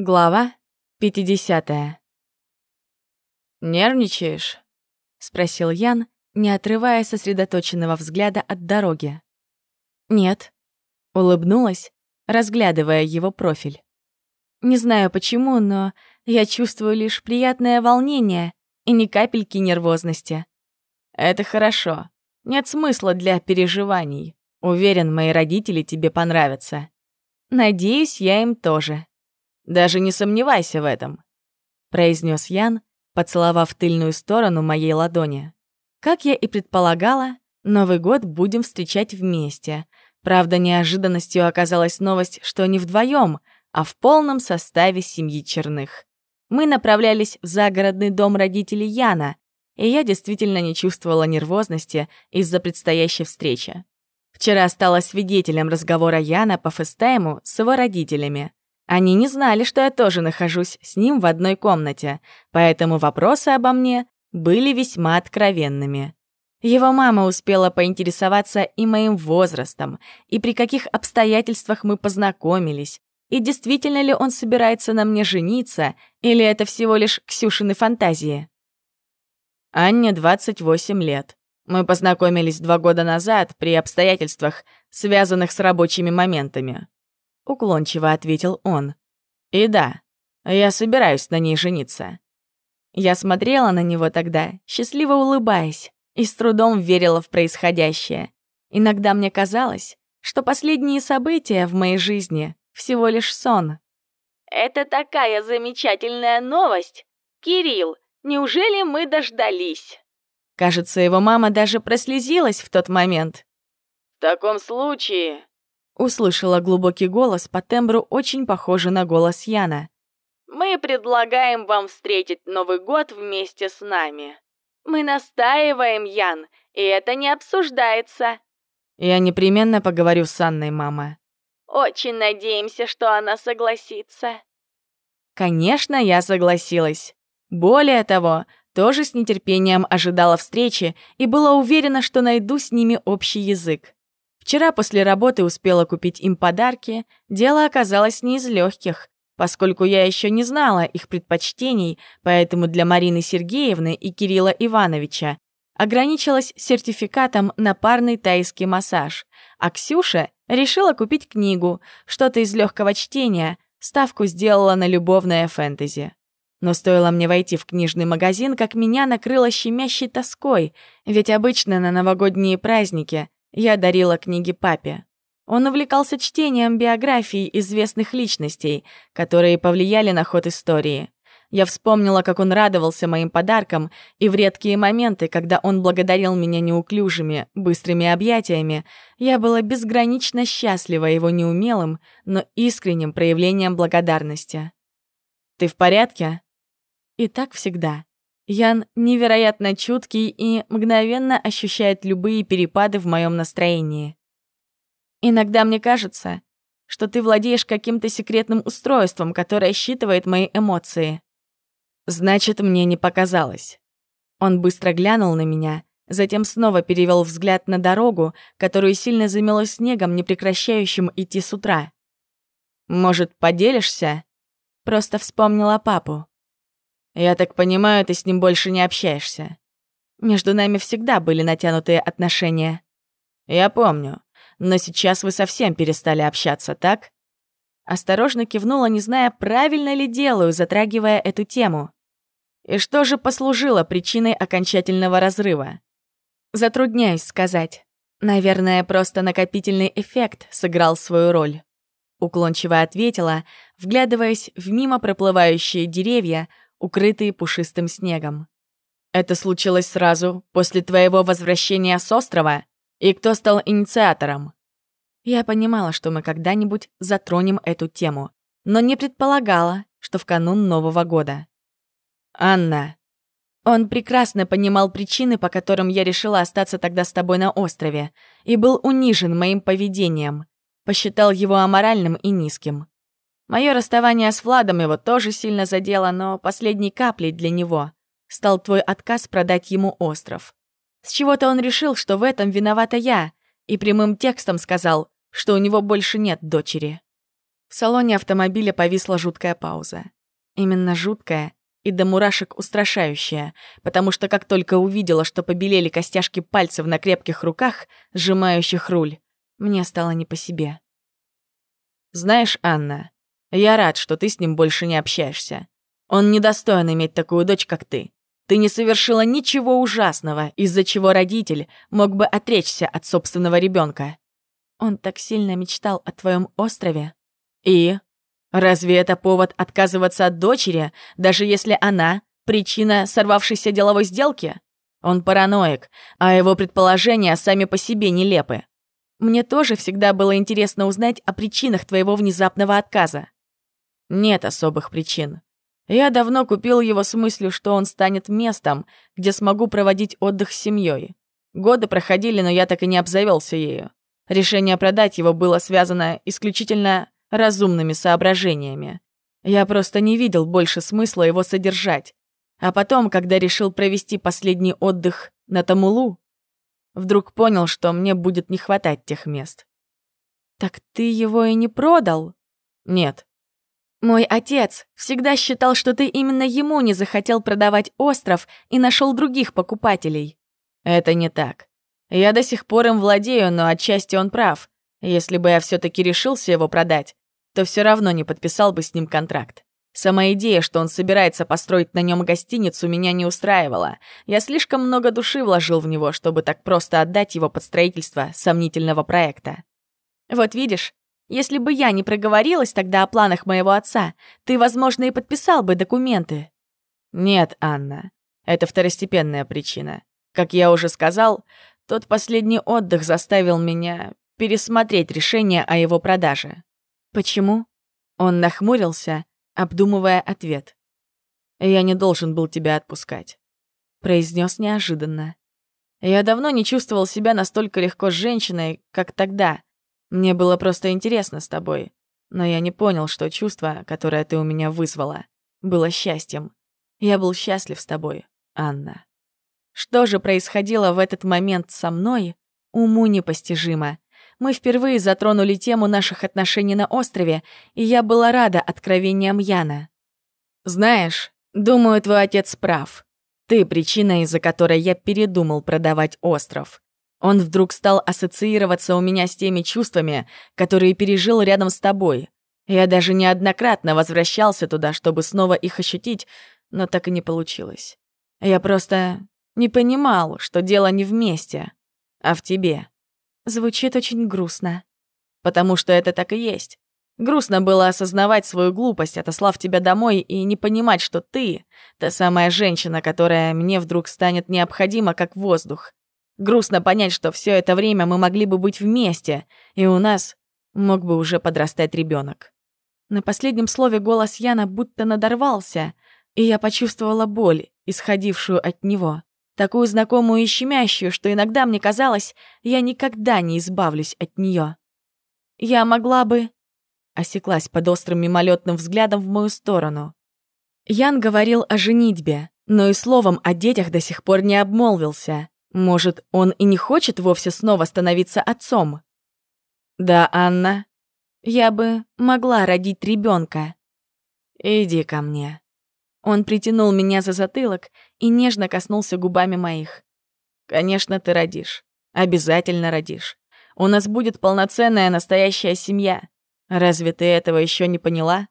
Глава 50. «Нервничаешь?» — спросил Ян, не отрывая сосредоточенного взгляда от дороги. «Нет», — улыбнулась, разглядывая его профиль. «Не знаю почему, но я чувствую лишь приятное волнение и ни капельки нервозности». «Это хорошо. Нет смысла для переживаний. Уверен, мои родители тебе понравятся. Надеюсь, я им тоже». Даже не сомневайся в этом», — произнес Ян, поцеловав тыльную сторону моей ладони. Как я и предполагала, Новый год будем встречать вместе. Правда, неожиданностью оказалась новость, что не вдвоем, а в полном составе семьи Черных. Мы направлялись в загородный дом родителей Яна, и я действительно не чувствовала нервозности из-за предстоящей встречи. Вчера стала свидетелем разговора Яна по фестайму с его родителями. Они не знали, что я тоже нахожусь с ним в одной комнате, поэтому вопросы обо мне были весьма откровенными. Его мама успела поинтересоваться и моим возрастом, и при каких обстоятельствах мы познакомились, и действительно ли он собирается на мне жениться, или это всего лишь Ксюшины фантазии. Анне 28 лет. Мы познакомились два года назад при обстоятельствах, связанных с рабочими моментами уклончиво ответил он. И да, я собираюсь на ней жениться. Я смотрела на него тогда, счастливо улыбаясь, и с трудом верила в происходящее. Иногда мне казалось, что последние события в моей жизни всего лишь сон. «Это такая замечательная новость! Кирилл, неужели мы дождались?» Кажется, его мама даже прослезилась в тот момент. «В таком случае Услышала глубокий голос по тембру, очень похожий на голос Яна. «Мы предлагаем вам встретить Новый год вместе с нами. Мы настаиваем, Ян, и это не обсуждается». «Я непременно поговорю с Анной, мама». «Очень надеемся, что она согласится». Конечно, я согласилась. Более того, тоже с нетерпением ожидала встречи и была уверена, что найду с ними общий язык. Вчера после работы успела купить им подарки, дело оказалось не из легких, поскольку я еще не знала их предпочтений, поэтому для Марины Сергеевны и Кирилла Ивановича ограничилась сертификатом на парный тайский массаж, а Ксюша решила купить книгу, что-то из легкого чтения, ставку сделала на любовное фэнтези. Но стоило мне войти в книжный магазин, как меня накрыло щемящей тоской, ведь обычно на новогодние праздники я дарила книги папе. Он увлекался чтением биографий известных личностей, которые повлияли на ход истории. Я вспомнила, как он радовался моим подаркам, и в редкие моменты, когда он благодарил меня неуклюжими, быстрыми объятиями, я была безгранично счастлива его неумелым, но искренним проявлением благодарности. «Ты в порядке?» И так всегда. Ян невероятно чуткий и мгновенно ощущает любые перепады в моем настроении. Иногда мне кажется, что ты владеешь каким-то секретным устройством, которое считывает мои эмоции. Значит, мне не показалось. Он быстро глянул на меня, затем снова перевел взгляд на дорогу, которую сильно замело снегом, не прекращающим идти с утра. «Может, поделишься?» Просто вспомнила папу. Я так понимаю, ты с ним больше не общаешься. Между нами всегда были натянутые отношения. Я помню. Но сейчас вы совсем перестали общаться, так? Осторожно кивнула, не зная, правильно ли делаю, затрагивая эту тему. И что же послужило причиной окончательного разрыва? Затрудняюсь сказать. Наверное, просто накопительный эффект сыграл свою роль. Уклончиво ответила, вглядываясь в мимо проплывающие деревья, укрытые пушистым снегом. «Это случилось сразу после твоего возвращения с острова? И кто стал инициатором?» Я понимала, что мы когда-нибудь затронем эту тему, но не предполагала, что в канун Нового года. «Анна». Он прекрасно понимал причины, по которым я решила остаться тогда с тобой на острове, и был унижен моим поведением. Посчитал его аморальным и низким. Мое расставание с Владом его тоже сильно задело, но последней каплей для него стал твой отказ продать ему остров. С чего-то он решил, что в этом виновата я, и прямым текстом сказал, что у него больше нет дочери. В салоне автомобиля повисла жуткая пауза. Именно жуткая и до мурашек устрашающая, потому что как только увидела, что побелели костяшки пальцев на крепких руках, сжимающих руль, мне стало не по себе. «Знаешь, Анна, я рад, что ты с ним больше не общаешься. Он недостоин иметь такую дочь, как ты. Ты не совершила ничего ужасного, из-за чего родитель мог бы отречься от собственного ребенка. Он так сильно мечтал о твоем острове. И? Разве это повод отказываться от дочери, даже если она — причина сорвавшейся деловой сделки? Он параноик, а его предположения сами по себе нелепы. Мне тоже всегда было интересно узнать о причинах твоего внезапного отказа. Нет особых причин. Я давно купил его с мыслью, что он станет местом, где смогу проводить отдых с семьей. Годы проходили, но я так и не обзавелся ею. Решение продать его было связано исключительно разумными соображениями. Я просто не видел больше смысла его содержать. А потом, когда решил провести последний отдых на Тамулу, вдруг понял, что мне будет не хватать тех мест. «Так ты его и не продал?» «Нет». «Мой отец всегда считал, что ты именно ему не захотел продавать остров и нашел других покупателей». «Это не так. Я до сих пор им владею, но отчасти он прав. Если бы я все таки решился его продать, то все равно не подписал бы с ним контракт. Сама идея, что он собирается построить на нем гостиницу, меня не устраивала. Я слишком много души вложил в него, чтобы так просто отдать его под строительство сомнительного проекта. Вот видишь, если бы я не проговорилась тогда о планах моего отца, ты, возможно, и подписал бы документы. Нет, Анна, это второстепенная причина. Как я уже сказал, тот последний отдых заставил меня пересмотреть решение о его продаже. Почему? Он нахмурился, обдумывая ответ. «Я не должен был тебя отпускать», — произнес неожиданно. «Я давно не чувствовал себя настолько легко с женщиной, как тогда. Мне было просто интересно с тобой, но я не понял, что чувство, которое ты у меня вызвала, было счастьем. Я был счастлив с тобой, Анна». Что же происходило в этот момент со мной, уму непостижимо мы впервые затронули тему наших отношений на острове, и я была рада откровениям Яна. «Знаешь, думаю, твой отец прав. Ты причина, из-за которой я передумал продавать остров. Он вдруг стал ассоциироваться у меня с теми чувствами, которые пережил рядом с тобой. Я даже неоднократно возвращался туда, чтобы снова их ощутить, но так и не получилось. Я просто не понимал, что дело не вместе, а в тебе. Звучит очень грустно. Потому что это так и есть. Грустно было осознавать свою глупость, отослав тебя домой, и не понимать, что ты — та самая женщина, которая мне вдруг станет необходима, как воздух. Грустно понять, что все это время мы могли бы быть вместе, и у нас мог бы уже подрастать ребенок. На последнем слове голос Яна будто надорвался, и я почувствовала боль, исходившую от него такую знакомую и щемящую, что иногда мне казалось, я никогда не избавлюсь от нее. Я могла бы... Осеклась под острым мимолетным взглядом в мою сторону. Ян говорил о женитьбе, но и словом о детях до сих пор не обмолвился. Может, он и не хочет вовсе снова становиться отцом? Да, Анна, я бы могла родить ребенка. Иди ко мне. Он притянул меня за затылок и нежно коснулся губами моих. «Конечно, ты родишь. Обязательно родишь. У нас будет полноценная настоящая семья. Разве ты этого еще не поняла?»